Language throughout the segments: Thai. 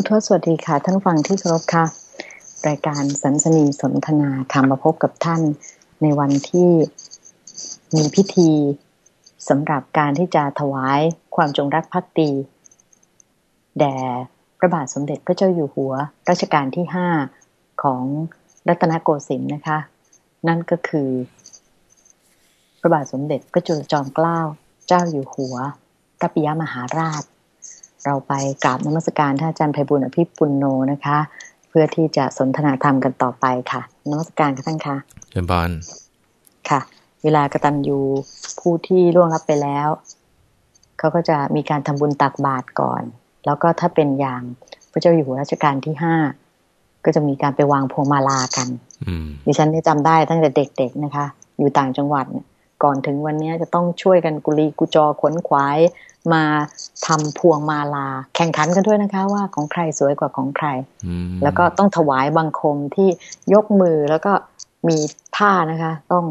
พุทธสวัสดีค่ะ ท่านฟังที่เคารพค่ะ รายการสันสนีสนทนาธรรมมาพบกับท่านในวันที่มีพิธีสำหรับการที่จะถวายความจงรักภักดี แด่พระบาทสมเด็จพระเจ้าอยู่หัว รัชกาลที่ห้าของรัตนโกสินทร์นะคะ นั่นก็คือ พระบาทสมเด็จพระจุลจอมเกล้าเจ้าอยู่หัวพระปิยมหาราช เราไปกราบนมัสการท่านอาจารย์ไพบุญอภิปุณโนนะคะ เพื่อที่จะสนทนาธรรมกันต่อไปค่ะนมัสการค่ะท่านคะเชิญบอลค่ะ เวลากระตันยูผู้ที่ล่วงลับไปแล้ว เขาก็จะมีการทำบุญตักบาตรก่อน แล้วก็ถ้าเป็นอย่างพระเจ้าอยู่หัวรัชกาลที่ห้าก็จะมีการไปวางพวงมาลากันอืมดิฉันได้จำได้ตั้งแต่เด็ก ๆนะคะ อยู่ต่างจังหวัดเนี่ย ก่อนถึงวันนี้จะต้องช่วยกันกุลีกุจอขนขวายมาทำพวงมาลา แข่งขันกันด้วยนะคะ ว่าของใครสวยกว่าของใครอืมแล้วก็ต้องถวายบังคมที่ยกมือแล้วก็มีท่านะคะ ต้อง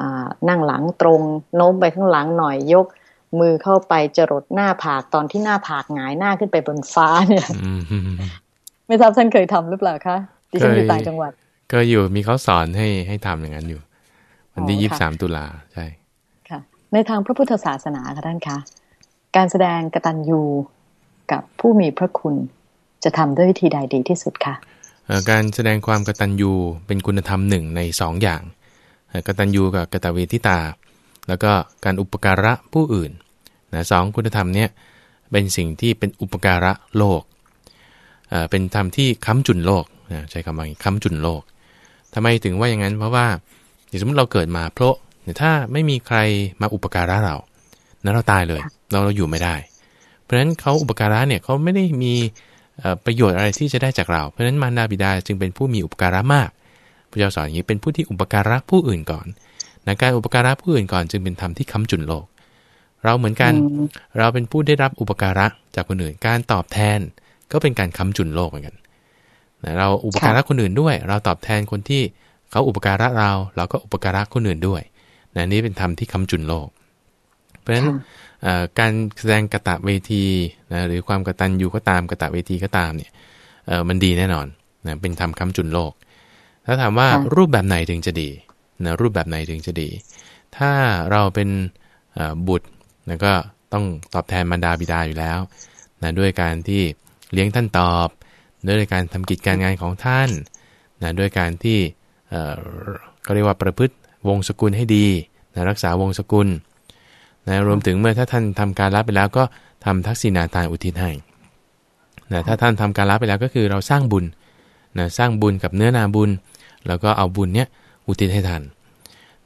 อานั่งหลังตรงโน้มไปข้างหลังหน่อยยกมือเข้าไปจรดหน้าผากตอนที่หน้าผากหงายหน้าขึ้นไปบนฟ้าเนี่ยอืมไม่ทราบท่านเคยทำหรือเปล่าคะดิฉันอยู่ต่างจังหวัดก็อยู่มีเขาสอนให้ให้ทำอย่างนั้นอยู่ วันที่อ๋อยี่ค่ะสิบสามตุลาใช่ค่ะ ในทางพระพุทธศาสนาค่ะท่านคะการแสดงกตัญญูกับผู้มีพระคุณจะทำด้วยวิธีใดดีที่สุดคะเอ่อการแสดงความกตัญญูเป็นคุณธรรมหนึ่งในสองอย่างเอ่อกตัญญูกับกตเวทิตา แล้วก็การอุปการะผู้อื่นนะสองคุณธรรมเนี้ยเป็นสิ่งที่เป็นอุปการะโลกเอ่อเป็นธรรมที่ค้ำจุนโลกนะใช้คำว่าอย่างนี้ค้ำจุนโลกทำไมถึงว่าอย่างนั้นเพราะว่า อย่างสมมติเราเกิดมาเพราะเนี่ยถ้าไม่มีใครมาอุปการะเรานั้นเราตายเลย เราเราอยู่ไม่ได้ เพราะฉะนั้นเขาอุปการะเนี่ยเขาไม่ได้มีเอ่อประโยชน์อะไรที่จะได้จากเรา เพราะฉะนั้นมารดาบิดาจึงเป็นผู้มีอุปการะมาก พระเจ้าสอนอย่างนี้เป็นผู้ที่อุปการะผู้อื่นก่อนนะการอุปการะผู้อื่นก่อนจึงเป็นธรรมที่ค้ำจุนโลก เราเหมือนกันอืมเราเป็นผู้ได้รับอุปการะจากคนอื่น การตอบแทนก็เป็นการค้ำจุนโลกเหมือนกันนะเราอุปการะคนอื่นด้วย เราตอบแทนคนที่ เขาอุปการะเราเราก็อุปการะคนอื่นด้วยนะนี่เป็นธรรมที่ค้ำจุนโลก เพราะฉะนั้นค่ะเอ่อการแสดงกตะเวทีนะหรือความกตัญญูก็ตามกตะเวทีก็ตามเนี่ยเออมันดีแน่นอนนะเป็นธรรมค้ำจุนโลก ถ้าถามว่าค่ะรูปแบบไหนถึงจะดีนะรูปแบบไหนถึงจะดี ถ้าเราเป็นเอ่อบุตรนะก็ต้องตอบแทนมารดาบิดาอยู่แล้วนะด้วยการที่เลี้ยงท่านตอบ ด้วยการทำกิจการงานของท่านนะด้วยการที่เอ่อ ก็เรียกว่าประพฤติวงศกุลให้ดีนะรักษาวงศกุลนะรวมถึงเมื่อถ้าท่านทำการรับไปแล้วก็ทำทักษิณาทานอุทิศให้นะถ้าท่านทำการรับไปแล้วก็คือเราสร้างบุญนะสร้างบุญกับเนื้อนาบุญ แล้วก็เอาบุญเนี้ยอุทิศให้ท่าน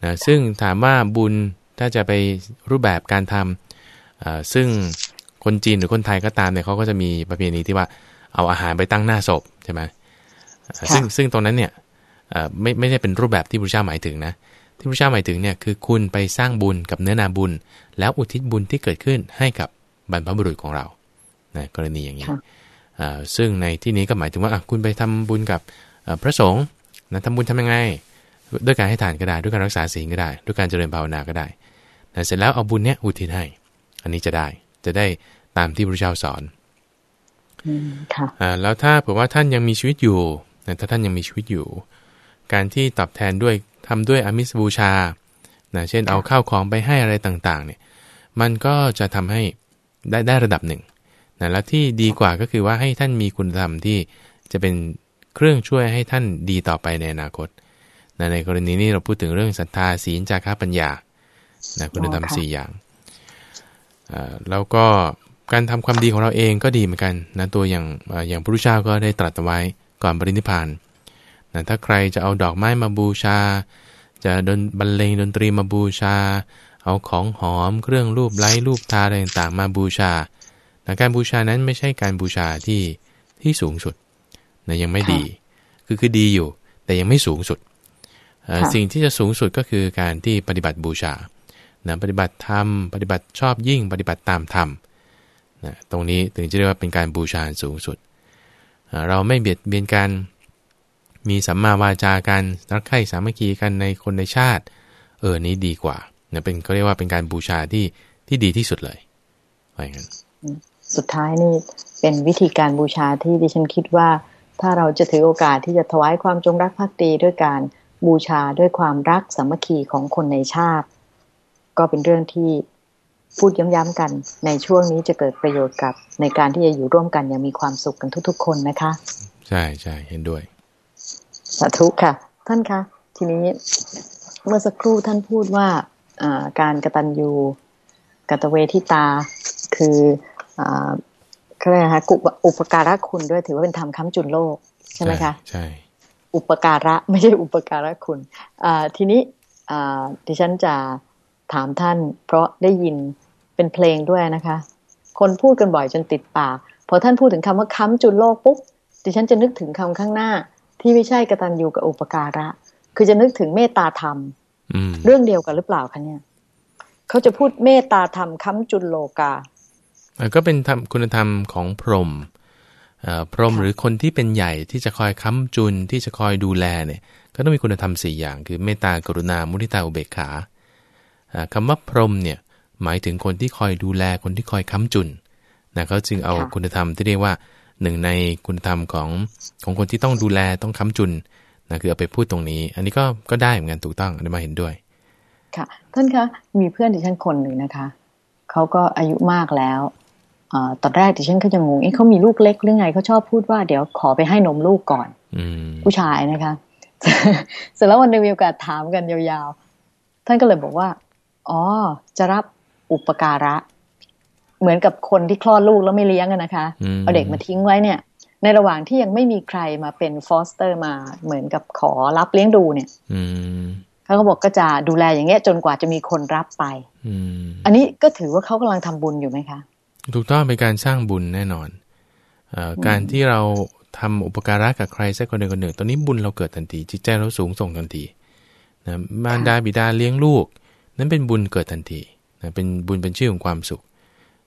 นะซึ่งถามว่าบุญถ้าจะไปรูปแบบการทำเอ่อซึ่งคนจีนหรือคนไทยก็ตามเนี่ยเขาก็จะมีประเพณีที่ว่าเอาอาหารไปตั้งหน้าศพใช่ไหมเอ่อซึ่งซึ่งตรงนั้นเนี่ยเอ่อ ไม่ไม่ได้เป็นรูปแบบที่พระเจ้าหมายถึงนะ ที่พระเจ้าหมายถึงเนี่ยคือคุณไปสร้างบุญกับเนื้อนาบุญ แล้วอุทิศบุญที่เกิดขึ้นให้กับบรรพบุรุษของเรานะกรณีอย่างนี้ค่ะอ่าซึ่งในที่นี้ก็หมายถึงว่าอะคุณไปทำบุญกับเอ่อพระสงฆ์นะทำบุญทำยังไง ด้วยการให้ทานก็ได้ ด้วยการรักษาศีลก็ได้ ด้วยการเจริญภาวนาก็ได้นะเสร็จแล้วเอาบุญเนี้ยอุทิศให้ อันนี้จะได้จะได้ตามที่พระเจ้าสอนอืมค่ะอ่าแล้วถ้าเผื่อว่าท่านยังมีชีวิตอยู่นะถ้าท่านยังมีชีวิตอยู่ การที่ตอบแทนด้วยทำด้วยอามิสบูชานะเช่นเอาข้าวของไปให้อะไรต่างๆ เนี่ย มันก็จะทำให้ได้ได้ระดับหนึ่งนะแล้วที่ดีกว่าก็คือว่าให้ท่านมีคุณธรรมที่จะเป็นเครื่องช่วยให้ท่านดีต่อไปในอนาคตนะในกรณีนี้เราพูดถึงเรื่องศรัทธาศีลจาระปัญญานะคุณธรรมอ๋อค่ะสี่อย่างอ่าแล้วก็การทำความดีของเราเองก็ดีเหมือนกันนะตัวอย่างอย่างพระพุทธเจ้าก็ได้ตรัสไว้ก่อนปรินิพพาน นะถ้าใครจะเอาดอกไม้มาบูชา จะดนบรรเลงดนตรีมาบูชา เอาของหอมเครื่องรูปไล้รูปทาอะไรต่างๆมาบูชานะการบูชานั้นไม่ใช่การบูชาที่ที่สูงสุดนะยังไม่ดี คือคือดีอยู่ แต่ยังไม่สูงสุดเอ่อค่ะสิ่งที่จะสูงสุดก็คือการที่ปฏิบัติบูชานะปฏิบัติธรรม ปฏิบัติชอบยิ่ง ปฏิบัติตามธรรมนะตรงนี้ถึงจะเรียกว่าเป็นการบูชาอันสูงสุดเอ่อเราไม่เบียดเบียนกัน มีสัมมาวาจากันรักใคร่สามัคคีกันในคนในชาติ เออนี้ดีกว่าเนี่ยเป็นเขาเรียกว่าเป็นการบูชาที่ที่ดีที่สุดเลยว่าอย่างนั้นสุดท้ายนี่เป็นวิธีการบูชาที่ดิฉันคิดว่า ถ้าเราจะถือโอกาสที่จะถวายความจงรักภักดีด้วยการบูชาด้วยความรักสามัคคีของคนในชาติ ก็เป็นเรื่องที่พูดย้ำๆกันในช่วงนี้จะเกิดประโยชน์กับในการที่จะอยู่ร่วมกันอย่างมีความสุขกันทุก ๆ คนนะคะ ใช่ใช่เห็นด้วย สาธุค่ะ ท่านคะทีนี้เมื่อสักครู่ท่านพูดว่าการกตัญญูกตเวทิตา คือเขาเรียกนะคะอุปการะคุณด้วยถือว่าเป็นธรรมค้ำจุนโลก ใช่ไหมคะใช่อุปการะไม่ใช่อุปการะคุณทีนี้ดิฉันจะถามท่าน เพราะได้ยินเป็นเพลงด้วยนะคะ คนพูดกันบ่อยจนติดปากพอท่านพูดถึงคำว่าค้ำจุนโลกปุ๊บดิฉันจะนึกถึงคำข้างหน้า ที่ไม่ใช่กตัญญูกับอุปการะ คือจะนึกถึงเมตตาธรรมเรื่องเดียวกันหรือเปล่าคะเนี่ยเขาจะพูดเมตตาธรรมค้ำจุนโลกาก็เป็นธรรมคุณธรรมของพรหมพรหมหรือคนที่เป็นใหญ่ที่จะคอยค้ำจุนที่จะคอยดูแลเนี่ย ก็ต้องมีคุณธรรมสี่อย่าง คือเมตตากรุณามุทิตาอุเบกขาคำว่าพรหมเนี่ยหมายถึงคนที่คอยดูแลคนที่คอยค้ำจุนนะเขาจึงเอาคุณธรรมที่เรียกว่า หนึ่งในคุณธรรมของของคนที่ต้องดูแลต้องค้ำจุนนะคือเอาไปพูดตรงนี้ อันนี้ก็ก็ได้เหมือนกันถูกต้องอันนี้มาเห็นด้วย ค่ะ ท่านคะมีเพื่อนที่ฉันคนหนึ่งนะคะเขาก็อายุมากแล้วอตอนแรกดิฉันก็จะงงเอ๊ะเขามีลูกเล็กหรือไงเขาชอบพูดว่าเดี๋ยวขอไปให้นมลูกก่อนผู้ชายนะคะ เสร็จแล้ววันนึงมีโอกาสถามกันยาวๆ ท่านก็เลยบอกว่า อ๋อ จะรับอุปการะ เหมือนกับคนที่คลอดลูกแล้วไม่เลี้ยงกันนะคะ เอาเด็กมาทิ้งไว้เนี่ย ในระหว่างที่ยังไม่มีใครมาเป็นฟอสเตอร์มาเหมือนกับขอรับเลี้ยงดูเนี่ยเขาก็บอกก็จะดูแลอย่างเงี้ยจนกว่าจะมีคนรับไปอันนี้ก็ถือว่าเขากำลังทำบุญอยู่ไหมคะ ถูกต้องเป็นการสร้างบุญแน่นอนอการที่เราทำอุปการะกับใครสักคนใดคนหนึ่งตอนนี้บุญเราเกิดทันที จิตใจเราสูงส่งทันทีนะมารดาบิดาเลี้ยงลูก นั้นเป็นบุญเกิดทันทีนะเป็นบุญเป็นชื่อของความสุข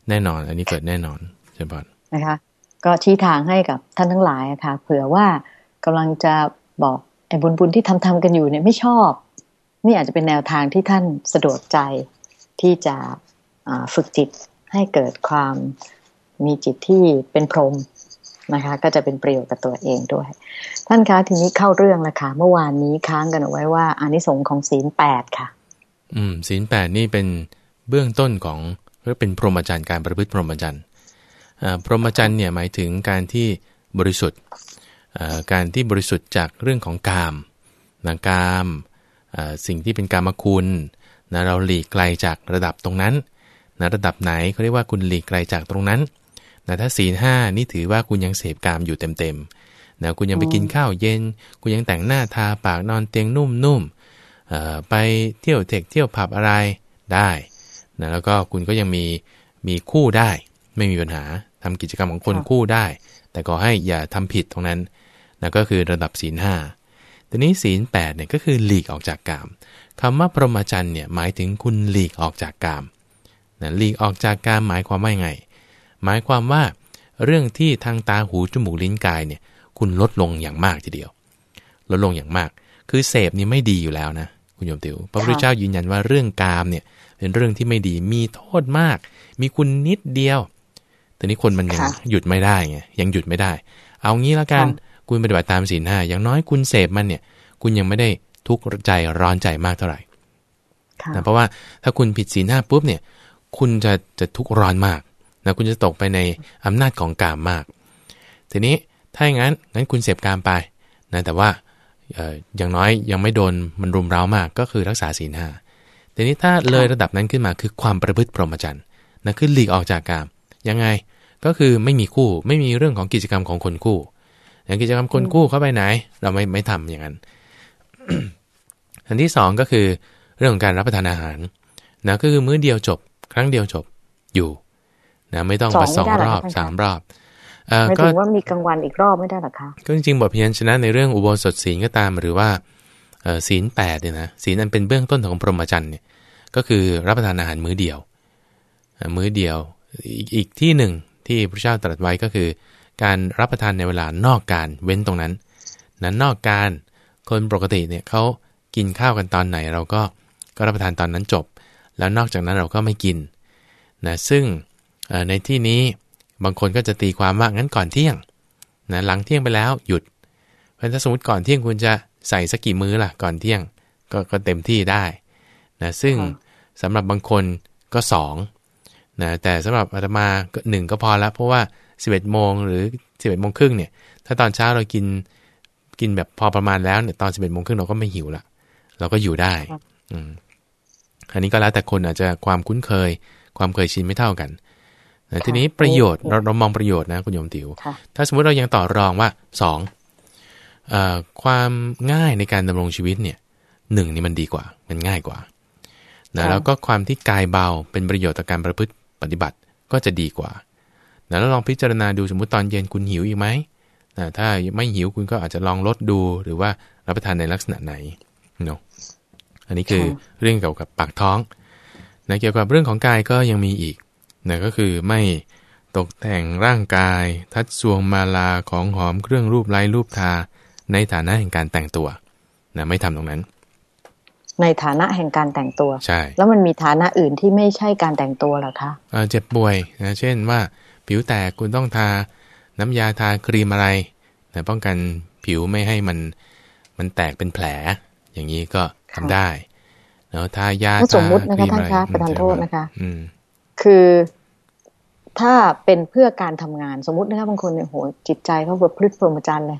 แน่นอน อันนี้เกิดแน่นอนใช่ปะนะคะ ก็ชี้ทางให้กับท่านทั้งหลายค่ะเผื่อว่ากำลังจะบอกไอ้บุญบุญที่ทำทำกันอยู่เนี่ยไม่ชอบ นี่อาจจะเป็นแนวทางที่ท่านสะดวกใจที่จะฝึกจิตให้เกิดความมีจิตที่เป็นพรหมนะคะ ก็จะเป็นประโยชน์กับตัวเองด้วย ท่านคะทีนี้เข้าเรื่องแล้วค่ะเมื่อวานนี้ค้างกันเอาไว้ว่าอานิสงส์ของศีลแปดค่ะ อืมศีลแปดนี่เป็นเบื้องต้นของ หรือเป็นพรหมจรรย์การประพฤติพรหมจรรย์พรหมจรรย์เนี่ยหมายถึงการที่บริสุทธิ์การที่บริสุทธิ์จากเรื่องของกามนะกามสิ่งที่เป็นกามคุณนะเราหลีกไกลจากระดับตรงนั้นนะระดับไหนเขาเรียกว่าคุณหลีกไกลจากตรงนั้นนะถ้าศีลห้านี่ถือว่าคุณยังเสพกามอยู่เต็มๆนะคุณยังไปกินข้าวเย็น คุณยังแต่งหน้าทาปากนอนเตียงนุ่มๆไปเที่ยวเทคเที่ยวผับอะไรได้ นะแล้วก็คุณก็ยังมีมีคู่ได้ ไม่มีปัญหาทำกิจกรรมของคนคู่ได้ แต่ก็ให้อย่าทำผิดตรงนั้นนะก็คือระดับศีลห้าทีนี้ศีลแปดเนี่ยก็คือหลีกออกจากกามคำว่าพรหมจรรย์เนี่ยหมายถึงคุณหลีกออกจากกามนะหลีกออกจากการหมายความว่าไง หมายความว่าเรื่องที่ทางตาหูจมูกลิ้นกายเนี่ยคุณลดลงอย่างมากทีเดียว ลดลงอย่างมาก คือเสพนี่ไม่ดีอยู่แล้วนะ คุณโยมติวพระพุทธเจ้ายืนยันว่าเรื่องกามเนี่ย เป็นเรื่องที่ไม่ดีมีโทษมาก มีคุณนิดเดียว แต่นี้คนมันยังหยุดไม่ได้ไงยังหยุดไม่ได้ เอางี้แล้วกันคุณปฏิบัติตามศีลห้าอย่างน้อยคุณเสพมันเนี่ย คุณยังไม่ได้ทุกข์ใจร้อนใจมากเท่าไหร่นะเพราะว่าถ้าคุณผิดศีลห้าปุ๊บเนี่ย คุณจะจะทุกข์ร้อนมากนะคุณจะตกไปในอำนาจของกามมาก ทีนี้ถ้าอย่างนั้นงั้นคุณเสพกามไปนะแต่ว่าอย่างน้อยยังไม่โดนมันรุมเร้ามากก็คือรักษาศีลห้า ทีนี้ถ้าเลยระดับนั้นขึ้นมาคือความประพฤติพรหมจรรย์นะคือหลีกออกจากกามยังไงก็คือไม่มีคู่ไม่มีเรื่องของกิจกรรมของคนคู่อย่างกิจกรรมคนคู่เข้าไปไหน เราไม่ไม่ทำอย่างนั้นอันที่สองก็คือเรื่องของการรับประทานอาหารนะก็คือมื้อเดียวจบ ครั้งเดียวจบอยู่นะไม่ต้องมาสองรอบสามรอบไม่ถึงว่ามีกลางวันอีกรอบไม่ได้หรอคะก็จริงๆบทเพียนชนะในเรื่องอุโบสถศีลก็ตามหรือว่า ศีลแปดเนี่ยนะศีลอันเป็นเบื้องต้นของพรหมจรรย์เนี่ยก็คือรับประทานอาหารมื้อเดียว มื้อเดียวอีกที่หนึ่งที่พระเจ้าตรัสไว้ก็คือ การรับประทานในเวลานอกการเว้นตรงนั้น นั้นนอกการคนปกติเนี่ยเขากินข้าวกันตอนไหนเราก็ก็รับประทานตอนนั้นจบ แล้วนอกจากนั้นเราก็ไม่กินนะซึ่งในที่นี้บางคนก็จะตีความว่างั้นก่อนเที่ยงนะหลังเที่ยงไปแล้วหยุดเพราะถ้าสมมติก่อนเที่ยงคุณจะ ใส่สักกี่มื้อล่ะก่อนเที่ยงก็ก็เต็มที่ได้นะซึ่งสำหรับบางคนก็สองนะแต่สำหรับอาตมาก็หนึ่งก็พอแล้วเพราะว่า 11โมงหรือ 11โมงครึ่งเนี่ย ถ้าตอนเช้าเรากินกินแบบพอประมาณแล้วเนี่ยตอน 11โมงครึ่งเราก็ไม่หิวละเราก็อยู่ได้อืมอันนี้ก็แล้วแต่คนอาจจะความคุ้นเคย ความเคยชินไม่เท่ากันนะทีนี้ประโยชน์เราเรามองประโยชน์นะคุณโยมติว๋วถ้าสมมติเรายังต่อรองว่าสอง ความง่ายในการดำรงชีวิตเนี่ยหนึ่งนี่มันดีกว่ามันง่ายกว่านะแล้วก็ความที่กายเบาเป็นประโยชน์ต่อการประพฤติปฏิบัติก็จะดีกว่านะแล้วลองพิจารณาดูสมมุติตอนเย็นคุณหิวอีกไหมนะถ้าไม่หิวคุณก็อาจจะลองลดดูหรือว่ารับประทานในลักษณะไหนเนาะอันนี้คือเรื่องเกี่ยวกับปากท้องนะเกี่ยวกับเรื่องของกายก็ยังมีอีกนะก็คือไม่ตกแต่งร่างกาย ทัดสวงมาลาของหอมเครื่องรูปไล้รูปทา ในฐานะแห่งการแต่งตัวนะไม่ทำตรงนั้น ในฐานะแห่งการแต่งตัวใช่แล้วมันมีฐานะอื่นที่ไม่ใช่การแต่งตัวหรอคะเจ็บป่วยนะเช่นว่า ผิวแตกคุณต้องทาน้ำยาทาครีมอะไรนะป้องกันผิวไม่ให้มันมันแตกเป็นแผล อย่างนี้ก็ทำได้แล้วทายาสมมุตินะคะท่านคะประทานโทษนะคะคือถ้าเป็นเพื่อการทำงานสมมตินะครับบางคนเนี่ยโหจิตใจเขาแบบพลึดพรหมจรรย์เลย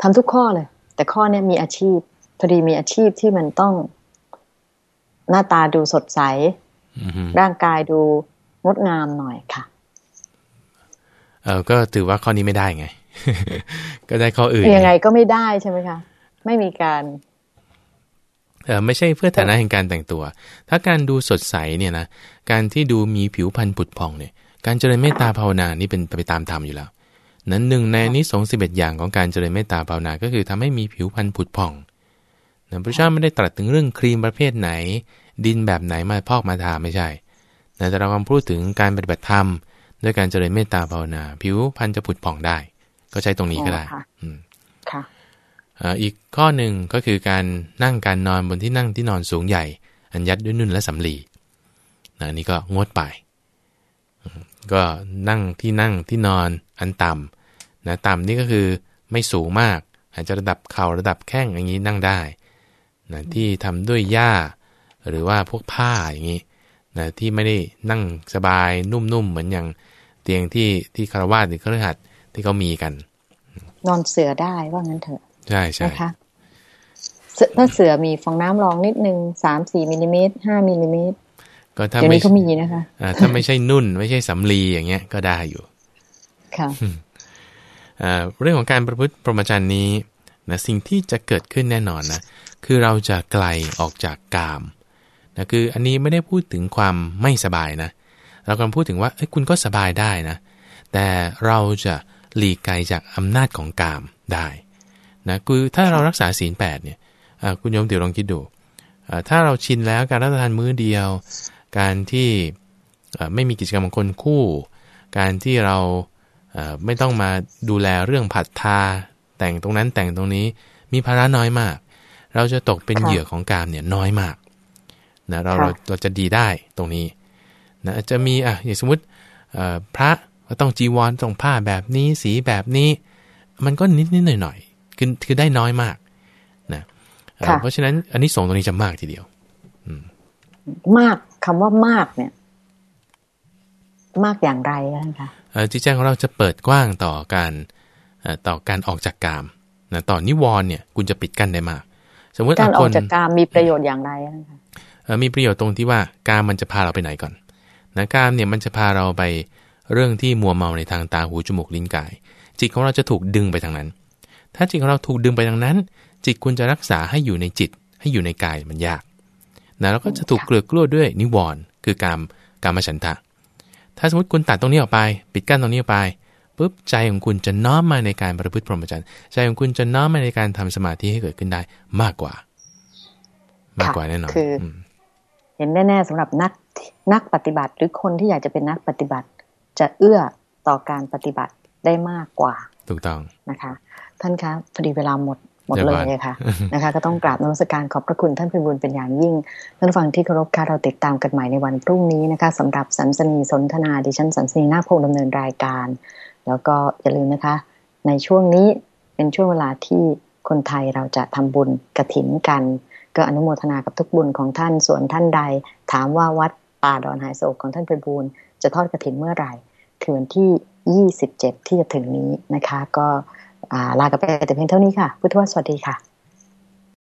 ทำทุกข้อเลย แต่ข้อเนี้ยมีอาชีพพอดีมีอาชีพที่มันต้องหน้าตาดูสดใส ร่างกายดูงดงามหน่อยค่ะ เออก็ถือว่าข้อนี้ไม่ได้ไง ก็ได้ข้ออื่นยังไงก็ไม่ได้ใช่ไหมคะ ไม่มีการเออไม่ใช่เพื่อฐานะแห่งการแต่งตัว ถ้าการดูสดใสเนี่ยนะ การที่ดูมีผิวพรรณผุดผ่องเนี่ย การเจริญเมตตาภาวนานี่เป็นไปตามธรรมอยู่แล้ว นั้นหนึ่งในนี้สองสิบเอ็ดอย่างของการเจริญเมตตาภาวนา ก็คือทำให้มีผิวพรรณผุดผ่องนะพระเจ้าไม่ได้ตรัสถึงเรื่องครีมประเภทไหน ดินแบบไหนมาพอกมาทาไม่ใช่แต่เรากำลังพูดถึงการปฏิบัติธรรมด้วยการเจริญเมตตาภาวนา ผิวพรรณจะผุดผ่องได้ ก็ใช้ตรงนี้ก็ได้ค่ะอีกข้อหนึ่งก็คือการนั่งการนอนบนที่นั่งที่นอนสูงใหญ่ อันยัดด้วยนุ่นและสำลีนะนี่ก็งดไป ก็นั่งที่นั่งที่นอนอันต่ำ นะต่ำนี่ก็คือไม่สูงมาก อาจจะระดับเข่าระดับแข้งอย่างนี้นั่งได้นะที่ทำด้วยหญ้า หรือว่าพวกผ้าอย่างนี้นะที่ไม่ได้นั่งสบายนุ่มๆเหมือนอย่างเตียงที่ที่คารวาสหรือครหัสที่เขามีกัน นอนเสือได้ว่างั้นเถอะ ใช่ใช่นะคะถ้าเสือมีฟองน้ำรองนิดนึงสามสี่มิลลิเมตรห้ามิลลิเมตรก็ถ้าไม่เขามีนะคะถ้าไม่ใช่นุ่น ไม่ใช่สำลีอย่างเงี้ยก็ได้อยู่ ค่ะ เรื่องของการประพฤติพรหมจรรย์นี้นะสิ่งที่จะเกิดขึ้นแน่นอนนะคือเราจะไกลออกจากกามนะคืออันนี้ไม่ได้พูดถึงความไม่สบายนะ เรากำลังพูดถึงว่าเอ้คุณก็สบายได้นะ แต่เราจะหลีกไกลจากอำนาจของกามได้นะคือถ้าเรารักษาศีลแปดเนี่ยคุณโยมเดี๋ยวลองคิดดูถ้าเราชินแล้วการรับประทานมื้อเดียว การที่ไม่มีกิจกรรมของคนคู่ การที่เรา ไม่ต้องมาดูแลเรื่องผัดทา แต่งตรงนั้นแต่งตรงนี้มีภาระน้อยมาก เราจะตกเป็นเหยื่อของกามเนี่ยน้อยมากนะเราเราเราจะดีได้ตรงนี้นะจะมีอะอย่างสมมติพระก็ต้องจีวรต้องผ้าแบบนี้สีแบบนี้ มันก็นิดนิดหน่อยหน่อยคือคือได้น้อยมากนะเพราะฉะนั้นอันนี้ส่งตรงนี้จะมากทีเดียวมากคำว่ามากเนี่ย มากอย่างไรคะจิตใจของเราจะเปิดกว้างต่อการต่อการออกจากกามนะต่อนิวรณ์เนี่ยคุณจะปิดกั้นได้มาก สมมติการออกจากกามมีประโยชน์อย่างไรคะมีประโยชน์ตรงที่ว่าการมันจะพาเราไปไหนก่อนนะการเนี่ยมันจะพาเราไปเรื่องที่มัวเมาในทางตาหูจมูกลิ้นกาย จิตของเราจะถูกดึงไปทางนั้น ถ้าจิตของเราถูกดึงไปทางนั้น จิตคุณจะรักษาให้อยู่ในจิตให้อยู่ในกายมันยากนะแล้วก็จะถูกเกลือกลั้วด้วยนิวรณ์คือการการมาฉันทะ ถ้าสมมติคุณตัดตรงนี้ออกไป ปิดกั้นตรงนี้ออกไปปุ๊บใจของคุณจะน้อมมาในการประพฤติพรหมจรรย์ใจของคุณจะน้อมมาในการทำสมาธิให้เกิดขึ้นได้มากกว่า มากกว่าแน่นอนคือเห็นแน่ๆสำหรับนักนักปฏิบัติ หรือคนที่อยากจะเป็นนักปฏิบัติ จะเอื้อต่อการปฏิบัติได้มากกว่า ถูกต้องนะคะ ท่านคะพอดีเวลาหมด หมดเลยค่ะนะคะ ก็ต้องกราบนมัสการขอบพระคุณท่านพิบูลเป็นอย่างยิ่งท่านฟังที่เคารพค่ะเราติดตามกันใหม่ในวันพรุ่งนี้นะคะสำหรับสันสนีสนทนาดิฉันสันสนีนาคพงดำเนินรายการ แล้วก็อย่าลืมนะคะ ในช่วงนี้เป็นช่วงเวลาที่คนไทยเราจะทำบุญกระถินกัน ก็อนุโมทนากับทุกบุญของท่านส่วนท่านใด ถามว่าวัดป่าดอนหายโศกของท่านพิบูลจะทอดกระถินเมื่อไหร่คือวันที่ 27 ที่จะถึงนี้นะคะ ก็ ลากันไปแต่เพียงเท่านี้ค่ะ พุทธวสวัสดีค่ะ